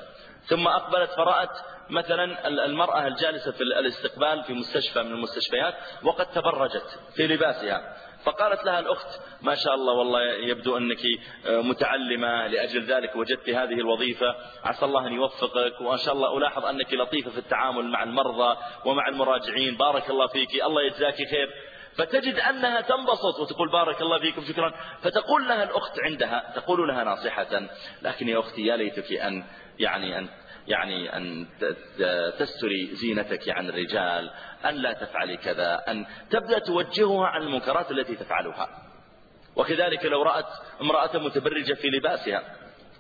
ثم أقبلت فرأت مثلا المرأة الجالسة في الاستقبال في مستشفى من المستشفيات وقد تبرجت في لباسها. فقالت لها الأخت ما شاء الله والله يبدو أنك متعلمة لأجل ذلك وجدت هذه الوظيفة. عسى الله أن يوفقك وما شاء الله ألاحظ أنك لطيفة في التعامل مع المرضى ومع المراجعين. بارك الله فيك. الله يجزاك خير. فتجد أنها تنبسط وتقول بارك الله فيكم شكرا. فتقول لها الأخت عندها تقول لها ناصحة لكن يا أختي يا ليتك أن يعني أن يعني أن تستري زينتك عن الرجال أن لا تفعلي كذا أن تبدأ توجهها عن المنكرات التي تفعلها. وكذلك لو رأت امرأة متبرجة في لباسها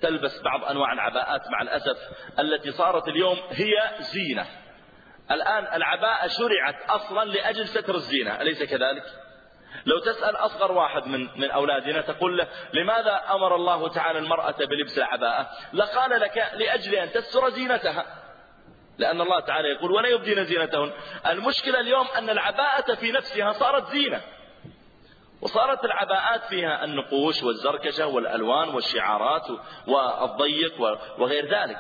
تلبس بعض أنواع العباءات مع الأسف التي صارت اليوم هي زينة. الآن العباءة شرعت أصلا لأجل ستر الزينة أليس كذلك؟ لو تسأل أصغر واحد من, من أولادنا تقول له لماذا أمر الله تعالى المرأة بلبس العباءة؟ لقال لك لأجل أن تستر زينتها. لأن الله تعالى يقول ولا يبدين زينتهن. المشكلة اليوم أن العباءة في نفسها صارت زينة وصارت العباءات فيها النقوش والزركشة والألوان والشعارات والضيق وغير ذلك.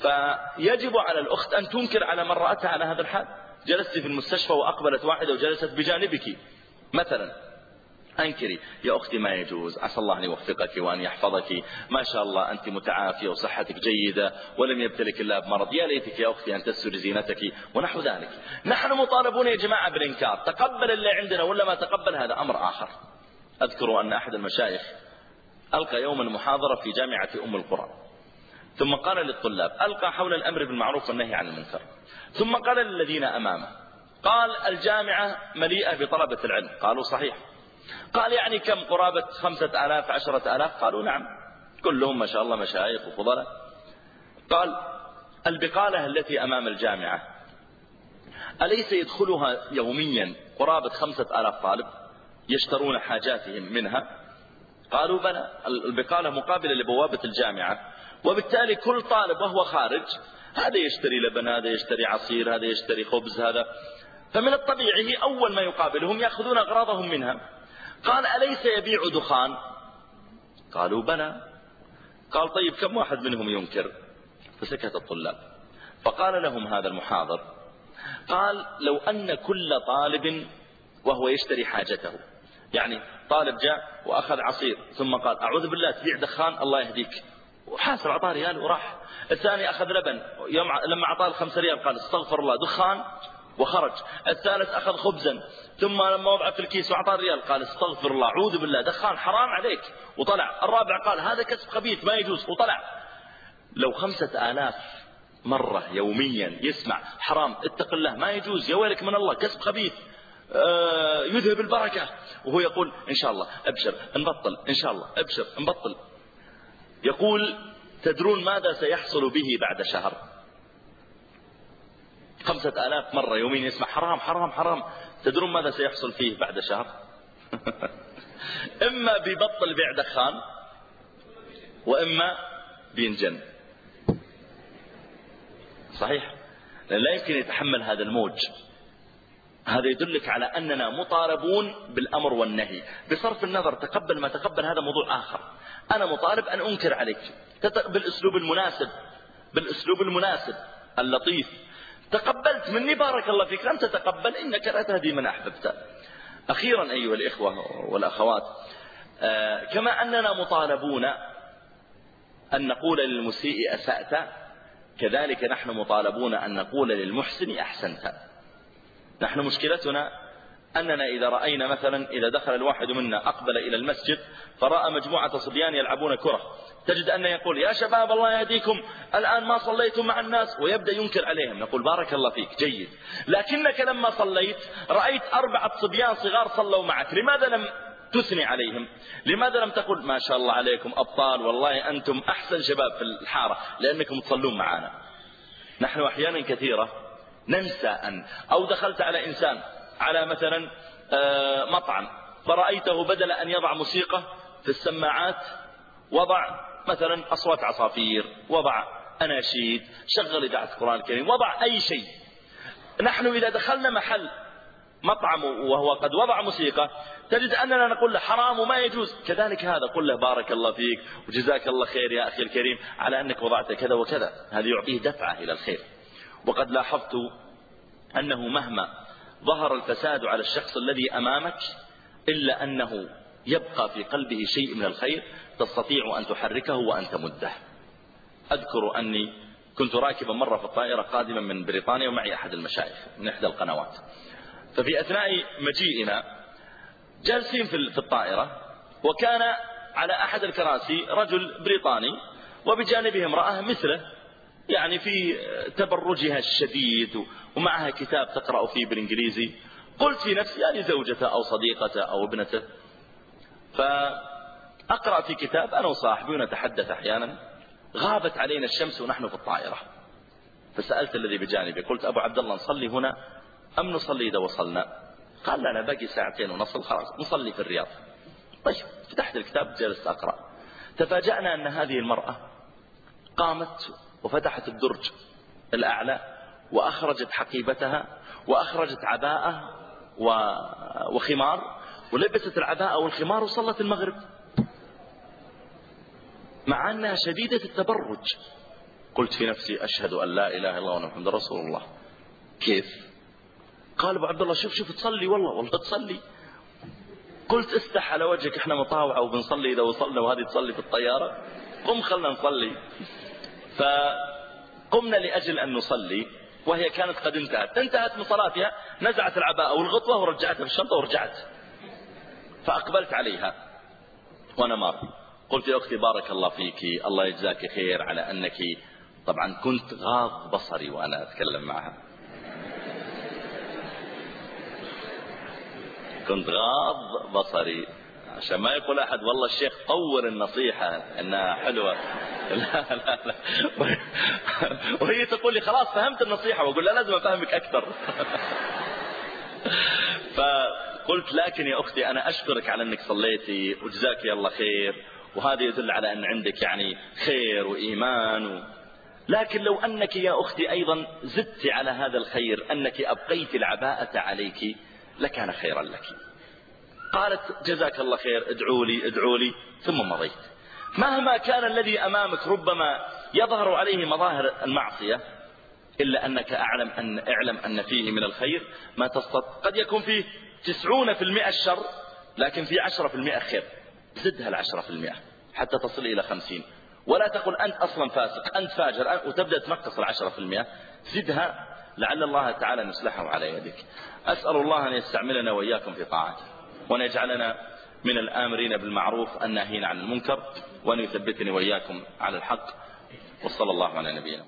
فيجب على الأخت أن تنكر على من رأتها على هذا الحال. جلست في المستشفى وأقبلت واحدة وجلست بجانبك. مثلا أنكري. يا أختي ما يجوز. عسى الله أن يوفقك وأن يحفظك. ما شاء الله أنت متعافية وصحتك جيدة ولم يبتلك الله بمرض. يا ليتك يا أختي أن تسر زينتك ونحو ذلك. نحن مطالبون يا جماعة بالإنكار. تقبل اللي عندنا ولا ما تقبل هذا أمر آخر؟ أذكر أن أحد المشايخ ألقى يوما محاضرة في جامعة أم القرى. ثم قال للطلاب ألقى حول الأمر بالمعروف والنهي عن المنكر. ثم قال للذين أمامه قال الجامعة مليئة بطلبة العلم. قالوا صحيح. قال يعني كم؟ قرابة خمسة آلاف عشرة آلاف. قالوا نعم. كلهم ما شاء الله مشايخ وفضلاء. قال البقالة التي أمام الجامعة أليس يدخلها يوميا قرابة خمسة آلاف طالب يشترون حاجاتهم منها؟ قالوا بلى البقالة مقابلة لبوابة الجامعة. وبالتالي كل طالب وهو خارج هذا يشتري لبن هذا يشتري عصير هذا يشتري خبز هذا. فمن الطبيعي أول ما يقابلهم يأخذون أغراضهم منها. قال أليس يبيع دخان؟ قالوا بلى. قال طيب كم واحد منهم ينكر؟ فسكت الطلاب. فقال لهم هذا المحاضر قال لو أن كل طالب وهو يشتري حاجته. يعني طالب جاء وأخذ عصير ثم قال أعوذ بالله تبيع دخان الله يهديك. وحاسب أعطاه ريال وراح. الثاني أخذ لبن. يوم لما أعطاه الخمس ريال قال استغفر الله دخان وخرج. الثالث أخذ خبزا. ثم لما وضع في الكيس وأعطاه الريال قال استغفر الله أعوذ بالله. دخان حرام عليك. وطلع. الرابع قال هذا كسب خبيث ما يجوز. وطلع. لو خمسة آلاف مرة يوميا يسمع حرام اتق الله ما يجوز. يا ويلك من الله كسب خبيث. آه يذهب البركة. وهو يقول إن شاء الله أبشر نبطل. إن شاء الله أبشر نبطل. يقول تدرون ماذا سيحصل به بعد شهر؟ خمسة آلاف مرة يومين يسمع حرام حرام حرام. تدرون ماذا سيحصل فيه بعد شهر؟ إما بيبطل بيع دخان وإما بينجن. صحيح؟ لأن لا يمكن يتحمل هذا الموج. هذا يدلك على أننا مطالبون بالأمر والنهي. بصرف النظر تقبل ما تقبل هذا موضوع آخر. أنا مطالب أن أنكر عليك. بالأسلوب المناسب. بالأسلوب المناسب. اللطيف. تقبلت مني بارك الله فيك. لم تتقبل إنك لا تهدي من أحببت. أخيرا أيها الإخوة والأخوات آه، كما أننا مطالبون أن نقول للمسيء أسأت كذلك نحن مطالبون أن نقول للمحسن أحسنت. نحن مشكلتنا أننا إذا رأينا مثلا إذا دخل الواحد منا أقبل إلى المسجد فرأى مجموعة صبيان يلعبون كرة تجد أن يقول يا شباب الله يهديكم الآن ما صليتم مع الناس ويبدأ ينكر عليهم نقول بارك الله فيك جيد. لكنك لما صليت رأيت أربعة صبيان صغار صلوا معك لماذا لم تثني عليهم؟ لماذا لم تقل ما شاء الله عليكم أبطال والله أنتم أحسن شباب في الحارة لأنكم تصلون معنا. نحن أحيانا كثيرة ننسى أن أو دخلت على إنسان على مثلا آه، مطعم. فرأيته بدل أن يضع موسيقى في السماعات وضع مثلا أصوات عصافير وضع أناشيد شغل إذاعة القرآن الكريم وضع أي شيء. نحن إذا دخلنا محل مطعم وهو قد وضع موسيقى تجد أننا نقول له حرام وما يجوز. كذلك هذا قل له بارك الله فيك وجزاك الله خير يا أخي الكريم على أنك وضعت كذا وكذا. هذا يعطيه دفعة إلى الخير. وقد لاحظت أنه مهما ظهر الفساد على الشخص الذي أمامك إلا أنه يبقى في قلبه شيء من الخير تستطيع أن تحركه وأن تمده. أذكر أني كنت راكبا مرة في الطائرة قادما من بريطانيا ومعي أحد المشايخ من إحدى القنوات. ففي أثناء مجيئنا جالسين في الطائرة وكان على أحد الكراسي رجل بريطاني وبجانبه امرأة مثله يعني في تبرجها الشديد ومعها كتاب تقرأ فيه بالإنجليزي. قلت في نفسي يعني زوجته أو صديقته أو ابنته. فأقرأ في كتاب أنا وصاحبي ونتحدث أحيانا. غابت علينا الشمس ونحن في الطائرة. فسألت الذي بجانبي قلت أبو عبد الله نصلي هنا أم نصلي إذا وصلنا؟ قال لنا باقي ساعتين ونصل خلاص نصلي في الرياض. طيب فتحت الكتاب جلست أقرأ. تفاجأنا أن هذه المرأة قامت وفتحت الدرج الأعلى وأخرجت حقيبتها وأخرجت عباءة وخمار ولبست العباءة والخمار وصلت المغرب. مع أنها شديدة التبرج قلت في نفسي أشهد أن لا إله إلا الله محمد رسول الله. كيف؟ قال أبو عبد الله شوف شوف تصلي والله والله تصلي. قلت استح على وجهك إحنا مطاوعة وبنصلي إذا وصلنا وهذه تصلي في الطيارة. قم خلنا نصلي. فقمنا لأجل أن نصلي وهي كانت قد انتهت. انتهت من صلاتها نزعت العباءة والغطوة ورجعتها في الشنطة ورجعت. فأقبلت عليها. وأنا مار. قلت يا أختي بارك الله فيك الله يجزاك خير على أنك طبعا كنت غاض بصري وأنا أتكلم معها. كنت غاض بصري. عشان ما يقول أحد والله الشيخ طور النصيحة إنها حلوة. لا لا لا. وهي تقول لي خلاص فهمت النصيحة وأقول لا لازم أفهمك أكثر. فقلت لكن يا أختي أنا أشكرك على أنك صليتي وجزاك الله خير. وهذا يدل على أن عندك يعني خير وإيمان. و... لكن لو أنك يا أختي أيضا زدت على هذا الخير أنك أبقيت العباءة عليك لكان خيرا لك. قالت جزاك الله خير ادعوا لي ادعوا لي. ثم مضيت. مهما كان الذي أمامك ربما يظهر عليه مظاهر المعصية إلا أنك أعلم أن اعلم أن فيه من الخير ما تستطيع قد يكون فيه تسعون في المئة الشر لكن في عشرة في المئة خير. زدها العشرة في المئة حتى تصل إلى خمسين. ولا تقول أنت أصلا فاسق أنت فاجر وتبدأ تنقص العشرة في المئة. زدها لعل الله تعالى نصلحه على يدك. أسأل الله أن يستعملنا وإياكم في طاعته. وأن يجعلنا من الآمرين بالمعروف الناهين عن المنكر وأن يثبتني وإياكم على الحق. وصلى الله على نبينا